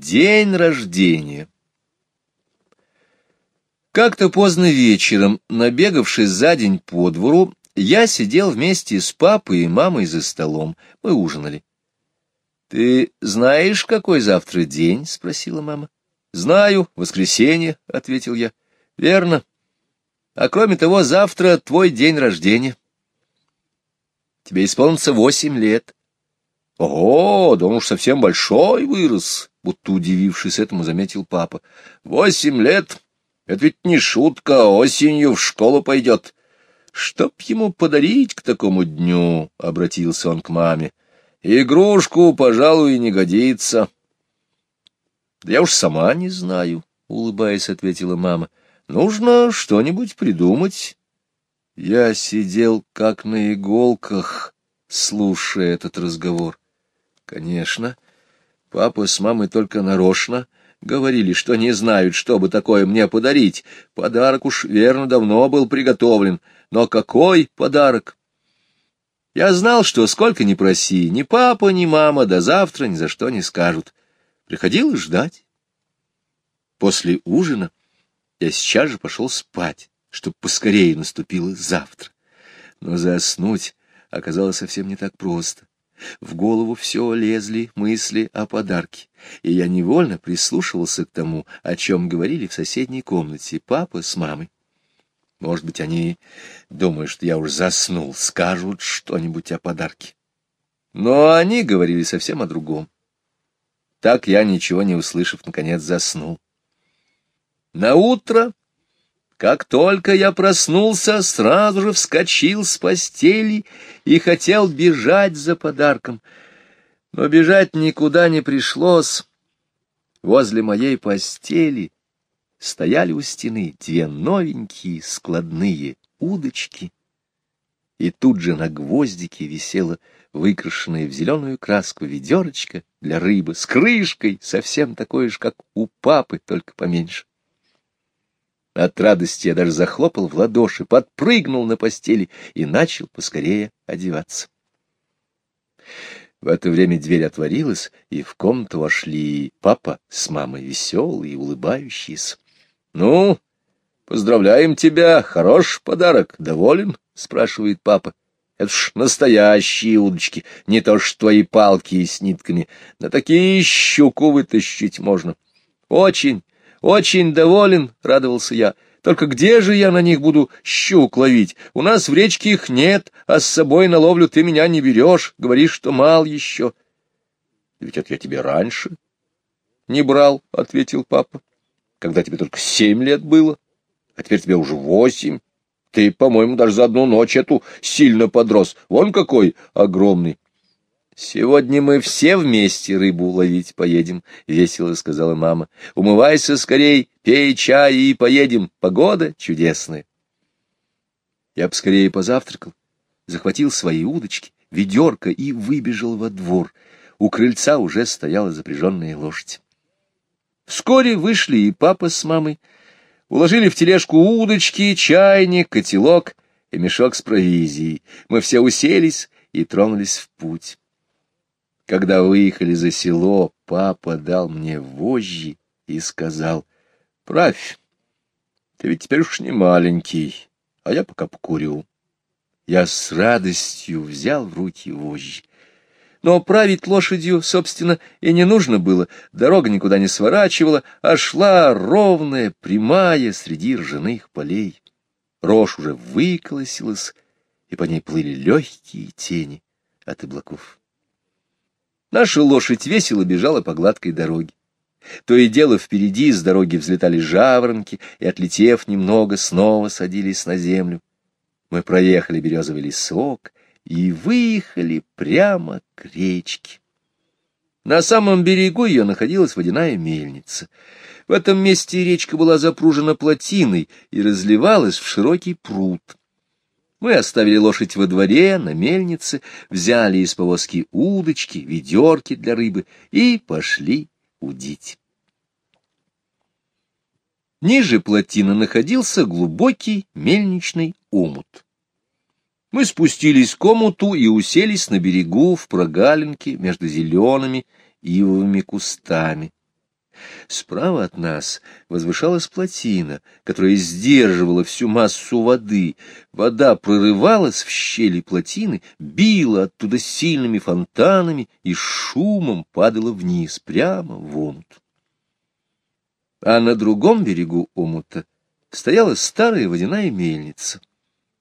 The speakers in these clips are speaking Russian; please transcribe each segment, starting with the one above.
День рождения. Как-то поздно вечером, набегавшись за день по двору, я сидел вместе с папой и мамой за столом. Мы ужинали. — Ты знаешь, какой завтра день? — спросила мама. — Знаю, воскресенье, — ответил я. — Верно. А кроме того, завтра твой день рождения. Тебе исполнится восемь лет. — Ого, да он уж совсем большой вырос, — будто удивившись этому, заметил папа. — Восемь лет? Это ведь не шутка, осенью в школу пойдет. Чтоб ему подарить к такому дню, — обратился он к маме. Игрушку, пожалуй, не годится. — Да я уж сама не знаю, — улыбаясь, ответила мама. — Нужно что-нибудь придумать. Я сидел как на иголках, слушая этот разговор. Конечно, папа с мамой только нарочно — Говорили, что не знают, что бы такое мне подарить. Подарок уж, верно, давно был приготовлен. Но какой подарок? Я знал, что сколько ни проси, ни папа, ни мама до завтра ни за что не скажут. Приходилось ждать. После ужина я сейчас же пошел спать, чтобы поскорее наступило завтра. Но заснуть оказалось совсем не так просто. В голову все лезли мысли о подарке, и я невольно прислушивался к тому, о чем говорили в соседней комнате папа с мамой. Может быть, они, думая, что я уж заснул, скажут что-нибудь о подарке. Но они говорили совсем о другом. Так я, ничего не услышав, наконец заснул. На утро как только я проснулся, сразу же вскочил с постели и хотел бежать за подарком. Но бежать никуда не пришлось. Возле моей постели стояли у стены две новенькие складные удочки, и тут же на гвоздике висела выкрашенная в зеленую краску ведерочка для рыбы с крышкой, совсем такой же, как у папы, только поменьше. От радости я даже захлопал в ладоши, подпрыгнул на постели и начал поскорее одеваться. В это время дверь отворилась, и в комнату вошли папа с мамой, веселые и улыбающиеся. — Ну, поздравляем тебя, хороший подарок, доволен? — спрашивает папа. — Это ж настоящие удочки, не то что твои палки с нитками. На такие щуку вытащить можно. — Очень, очень доволен, — радовался я. Только где же я на них буду щук ловить? У нас в речке их нет, а с собой на ловлю ты меня не берешь, говоришь, что мал еще. — Ведь это я тебе раньше не брал, — ответил папа, — когда тебе только семь лет было, а теперь тебе уже восемь. Ты, по-моему, даже за одну ночь эту сильно подрос. Вон какой огромный. «Сегодня мы все вместе рыбу ловить поедем», — весело сказала мама. «Умывайся скорей, пей чай и поедем. Погода чудесная». Я поскорее позавтракал, захватил свои удочки, ведерко и выбежал во двор. У крыльца уже стояла запряженная лошадь. Вскоре вышли и папа с мамой, уложили в тележку удочки, чайник, котелок и мешок с провизией. Мы все уселись и тронулись в путь. Когда выехали за село, папа дал мне вожжи и сказал, «Правь, ты ведь теперь уж не маленький, а я пока покурю». Я с радостью взял в руки вожжи. Но править лошадью, собственно, и не нужно было. Дорога никуда не сворачивала, а шла ровная, прямая среди ржаных полей. Рожь уже выколосилась, и по ней плыли легкие тени от облаков. Наша лошадь весело бежала по гладкой дороге. То и дело впереди с дороги взлетали жаворонки и, отлетев немного, снова садились на землю. Мы проехали березовый лесок и выехали прямо к речке. На самом берегу ее находилась водяная мельница. В этом месте речка была запружена плотиной и разливалась в широкий пруд. Мы оставили лошадь во дворе, на мельнице, взяли из повозки удочки, ведерки для рыбы и пошли удить. Ниже плотины находился глубокий мельничный омут. Мы спустились к омуту и уселись на берегу в прогалинке между зелеными ивовыми кустами. Справа от нас возвышалась плотина, которая сдерживала всю массу воды. Вода прорывалась в щели плотины, била оттуда сильными фонтанами и шумом падала вниз, прямо в омут. А на другом берегу омута стояла старая водяная мельница.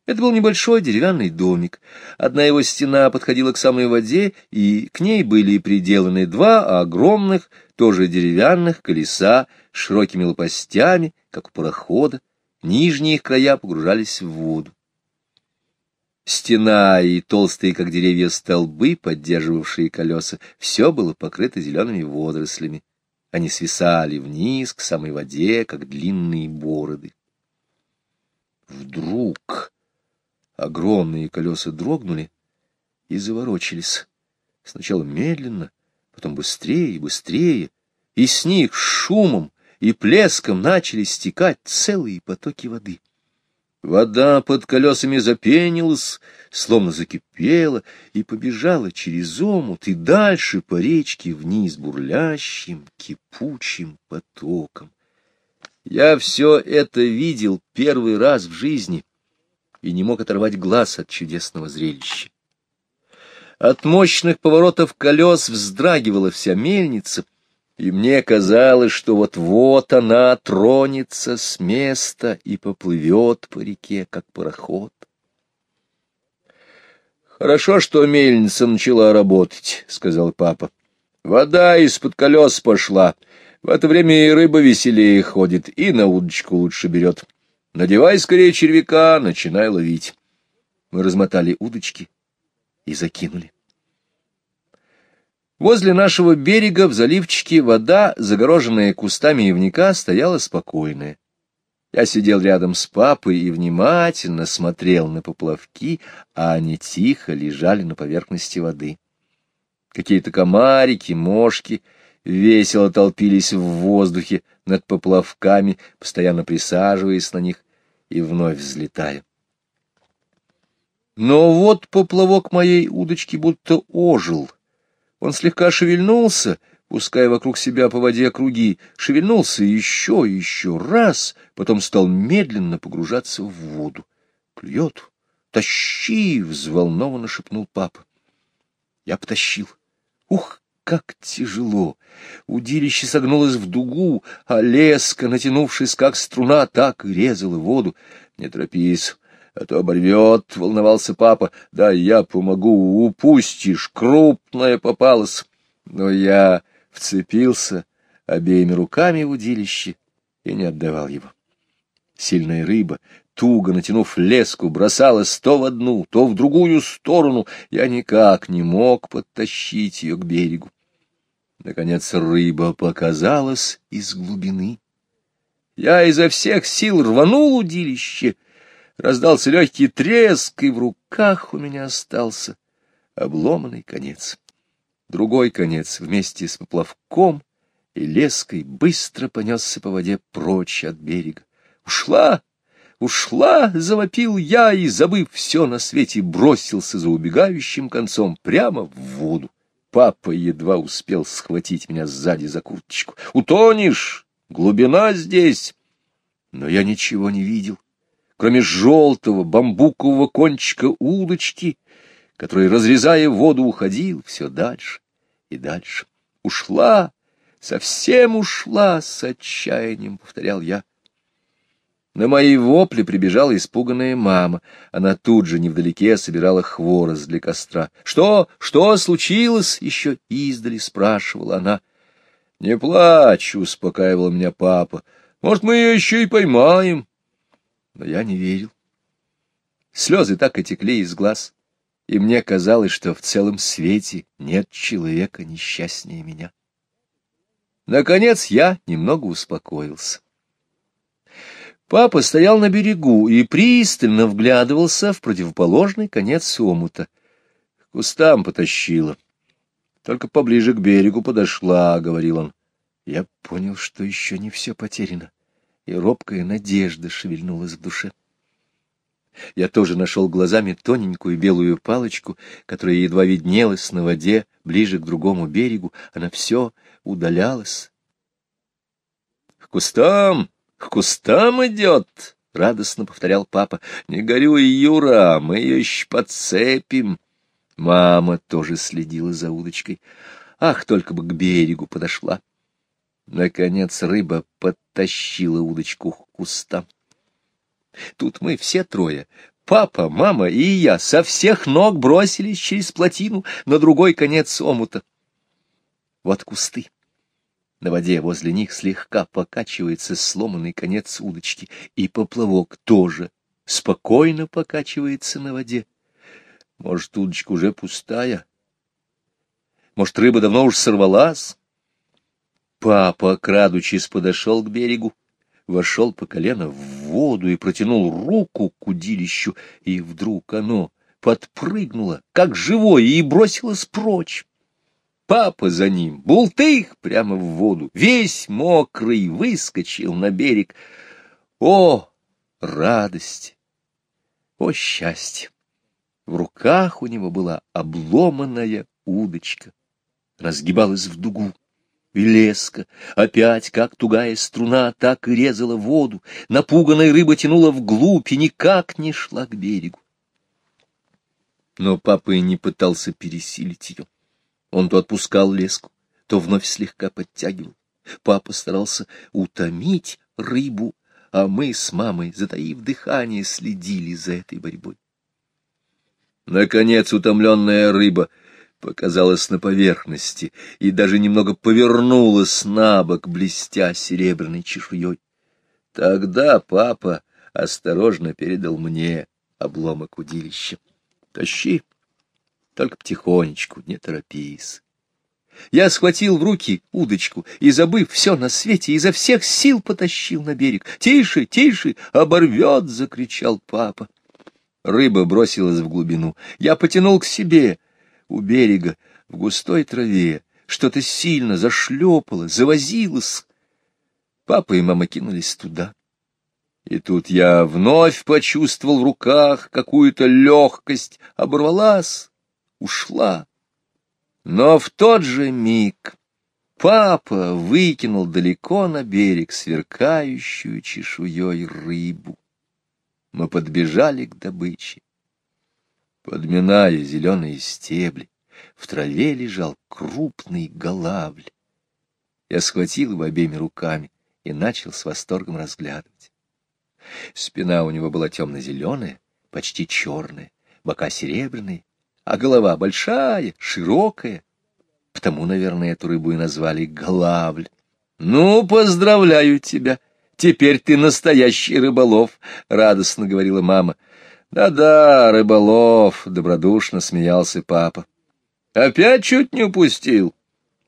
Это был небольшой деревянный домик. Одна его стена подходила к самой воде, и к ней были приделаны два огромных, тоже деревянных колеса широкими лопастями, как у парохода. Нижние их края погружались в воду. Стена и толстые, как деревья, столбы, поддерживавшие колеса, все было покрыто зелеными водорослями. Они свисали вниз к самой воде, как длинные бороды. Вдруг огромные колеса дрогнули и заворочились. Сначала медленно, потом быстрее и быстрее, и с них шумом и плеском начали стекать целые потоки воды. Вода под колесами запенилась, словно закипела, и побежала через омут и дальше по речке вниз бурлящим, кипучим потоком. Я все это видел первый раз в жизни и не мог оторвать глаз от чудесного зрелища. От мощных поворотов колес вздрагивала вся мельница, и мне казалось, что вот-вот она тронется с места и поплывет по реке, как пароход. «Хорошо, что мельница начала работать», — сказал папа. «Вода из-под колес пошла. В это время и рыба веселее ходит, и на удочку лучше берет. Надевай скорее червяка, начинай ловить». Мы размотали удочки и закинули. Возле нашего берега в заливчике вода, загороженная кустами ивника, стояла спокойная. Я сидел рядом с папой и внимательно смотрел на поплавки, а они тихо лежали на поверхности воды. Какие-то комарики, мошки весело толпились в воздухе над поплавками, постоянно присаживаясь на них и вновь взлетая. Но вот поплавок моей удочки будто ожил — он слегка шевельнулся, пуская вокруг себя по воде круги, шевельнулся еще и еще раз, потом стал медленно погружаться в воду. «Клюет! Тащи!» — взволнованно шепнул папа. Я потащил. Ух, как тяжело! Удилище согнулось в дугу, а леска, натянувшись как струна, так и резала воду. «Не торопись!» А то оборвет, — волновался папа. — Да я помогу, упустишь, крупная попалась. Но я вцепился обеими руками в удилище и не отдавал его. Сильная рыба, туго натянув леску, бросалась то в одну, то в другую сторону. Я никак не мог подтащить ее к берегу. Наконец рыба показалась из глубины. Я изо всех сил рванул удилище — Раздался легкий треск, и в руках у меня остался обломанный конец. Другой конец вместе с поплавком и леской быстро понесся по воде прочь от берега. «Ушла! Ушла!» — завопил я и, забыв все на свете, бросился за убегающим концом прямо в воду. Папа едва успел схватить меня сзади за курточку. «Утонешь! Глубина здесь!» Но я ничего не видел кроме желтого бамбукового кончика удочки, который, разрезая воду, уходил все дальше и дальше. Ушла, совсем ушла, с отчаянием повторял я. На мои вопли прибежала испуганная мама. Она тут же невдалеке собирала хворост для костра. — Что? Что случилось? — еще издали спрашивала она. — Не плачь, — успокаивал меня папа. — Может, мы ее еще и поймаем но я не верил. Слезы так и текли из глаз, и мне казалось, что в целом свете нет человека несчастнее меня. Наконец я немного успокоился. Папа стоял на берегу и пристально вглядывался в противоположный конец омута. К кустам потащила. Только поближе к берегу подошла, — говорил он. Я понял, что еще не все потеряно и робкая надежда шевельнулась в душе. Я тоже нашел глазами тоненькую белую палочку, которая едва виднелась на воде, ближе к другому берегу. Она все удалялась, к кустам, к кустам идет, — радостно повторял папа. — Не горюй, Юра, мы ее еще подцепим. Мама тоже следила за удочкой. Ах, только бы к берегу подошла. Наконец рыба подтащила удочку к кустам. Тут мы все трое, папа, мама и я, со всех ног бросились через плотину на другой конец омута. Вот кусты. На воде возле них слегка покачивается сломанный конец удочки, и поплавок тоже спокойно покачивается на воде. Может, удочка уже пустая? Может, рыба давно уж сорвалась? Папа, крадучись, подошел к берегу, вошел по колено в воду и протянул руку к удилищу, и вдруг оно подпрыгнуло, как живое, и бросилось прочь. Папа за ним, бултых прямо в воду, весь мокрый, выскочил на берег. О, радость! О, счастье! В руках у него была обломанная удочка, разгибалась в дугу. И леска, опять как тугая струна, так и резала воду, напуганная рыба тянула вглубь и никак не шла к берегу. Но папа и не пытался пересилить ее. Он то отпускал леску, то вновь слегка подтягивал. Папа старался утомить рыбу, а мы с мамой, затаив дыхание, следили за этой борьбой. Наконец утомленная рыба показалась на поверхности и даже немного повернулась на бок, блестя серебряной чешуей. Тогда папа осторожно передал мне обломок удилища. — Тащи, только потихонечку, не торопись. Я схватил в руки удочку и, забыв все на свете, изо всех сил потащил на берег. «Тише, тише! Оборвет!» — закричал папа. Рыба бросилась в глубину. Я потянул к себе. У берега, в густой траве, что-то сильно зашлепало, завозилось. Папа и мама кинулись туда. И тут я вновь почувствовал в руках какую-то легкость, оборвалась, ушла. Но в тот же миг папа выкинул далеко на берег сверкающую чешуей рыбу. Мы подбежали к добыче. Подминая зеленые стебли, в траве лежал крупный голавль. Я схватил его обеими руками и начал с восторгом разглядывать. Спина у него была темно-зеленая, почти черная, бока серебряные, а голова большая, широкая. Потому, наверное, эту рыбу и назвали голавль. «Ну, поздравляю тебя! Теперь ты настоящий рыболов!» — радостно говорила мама. «Да-да, рыболов!» — добродушно смеялся папа. «Опять чуть не упустил.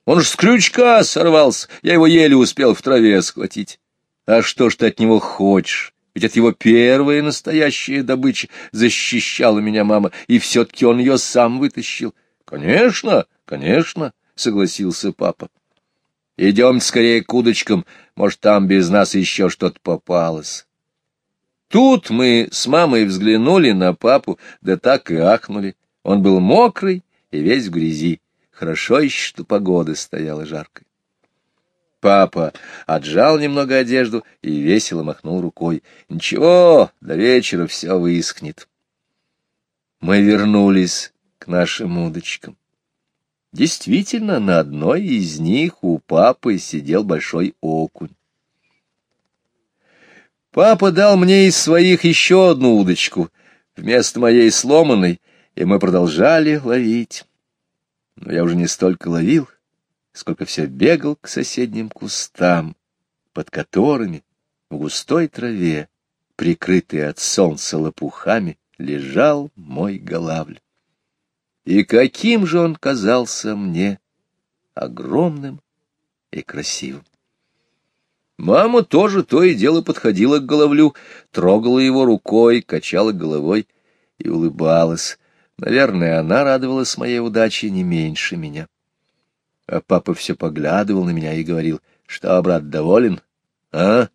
Он ж с крючка сорвался, я его еле успел в траве схватить. А что ж ты от него хочешь?» Ведь это его первая настоящая добыча защищала меня мама, и все-таки он ее сам вытащил. — Конечно, конечно, — согласился папа. — Идем скорее к удочкам, может, там без нас еще что-то попалось. Тут мы с мамой взглянули на папу, да так и ахнули. Он был мокрый и весь в грязи. Хорошо еще, что погода стояла жаркой. Папа отжал немного одежду и весело махнул рукой. Ничего, до вечера все высохнет. Мы вернулись к нашим удочкам. Действительно, на одной из них у папы сидел большой окунь. Папа дал мне из своих еще одну удочку вместо моей сломанной, и мы продолжали ловить. Но я уже не столько ловил, сколько все бегал к соседним кустам, под которыми в густой траве, прикрытый от солнца лопухами, лежал мой голавль. И каким же он казался мне, огромным и красивым. Мама тоже то и дело подходила к головлю, трогала его рукой, качала головой и улыбалась. Наверное, она радовалась моей удаче не меньше меня. А папа все поглядывал на меня и говорил, что, брат, доволен, а?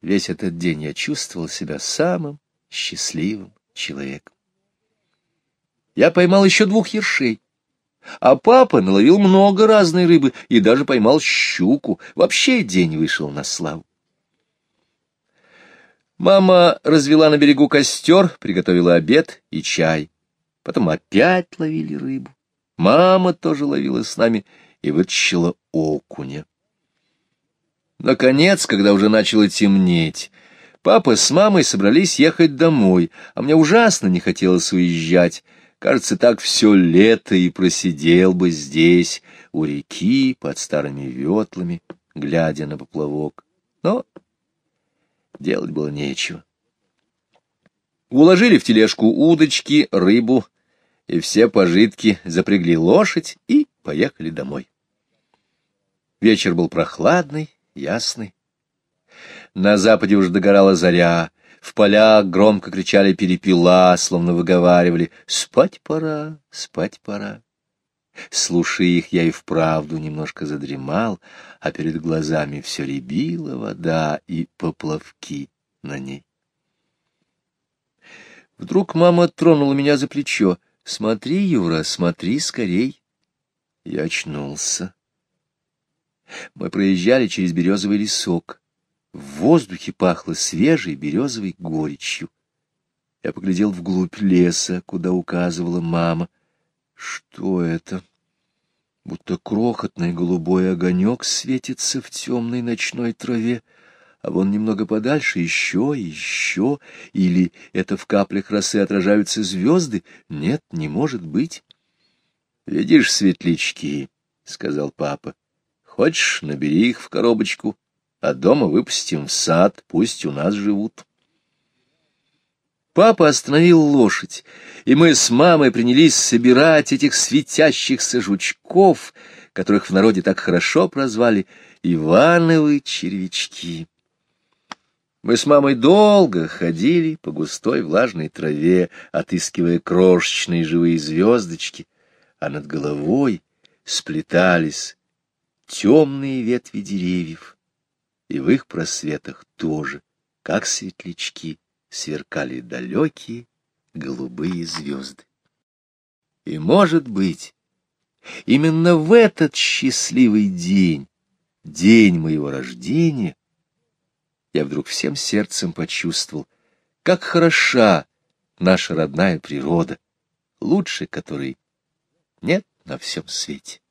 Весь этот день я чувствовал себя самым счастливым человеком. Я поймал еще двух ершей. А папа наловил много разной рыбы и даже поймал щуку. Вообще день вышел на славу. Мама развела на берегу костер, приготовила обед и чай. Потом опять ловили рыбу. Мама тоже ловила с нами и вытащила окуня. Наконец, когда уже начало темнеть, папа с мамой собрались ехать домой, а мне ужасно не хотелось уезжать. Кажется, так все лето и просидел бы здесь, у реки, под старыми ветлами, глядя на поплавок. Но делать было нечего. Уложили в тележку удочки, рыбу и все пожитки, запрягли лошадь и поехали домой. Вечер был прохладный, ясный. На западе уже догорала заря, в полях громко кричали перепела, словно выговаривали «Спать пора, спать пора». Слушая их, я и вправду немножко задремал, а перед глазами все рябила вода и поплавки на ней. Вдруг мама тронула меня за плечо. «Смотри, Юра, смотри скорей!» Я очнулся. Мы проезжали через березовый лесок. В воздухе пахло свежей березовой горечью. Я поглядел вглубь леса, куда указывала мама. Что это? Будто крохотный голубой огонек светится в темной ночной траве, а вон немного подальше еще и еще, или это в каплях росы отражаются звезды? Нет, не может быть. — Видишь светлячки, — сказал папа. — Хочешь, набери их в коробочку, а дома выпустим в сад, пусть у нас живут. Папа остановил лошадь, и мы с мамой принялись собирать этих светящихся жучков, которых в народе так хорошо прозвали Ивановы червячки. Мы с мамой долго ходили по густой влажной траве, отыскивая крошечные живые звездочки, а над головой сплетались темные ветви деревьев и в их просветах тоже, как светлячки, сверкали далекие голубые звезды. И, может быть, именно в этот счастливый день, день моего рождения, я вдруг всем сердцем почувствовал, как хороша наша родная природа, лучше которой нет на всем свете.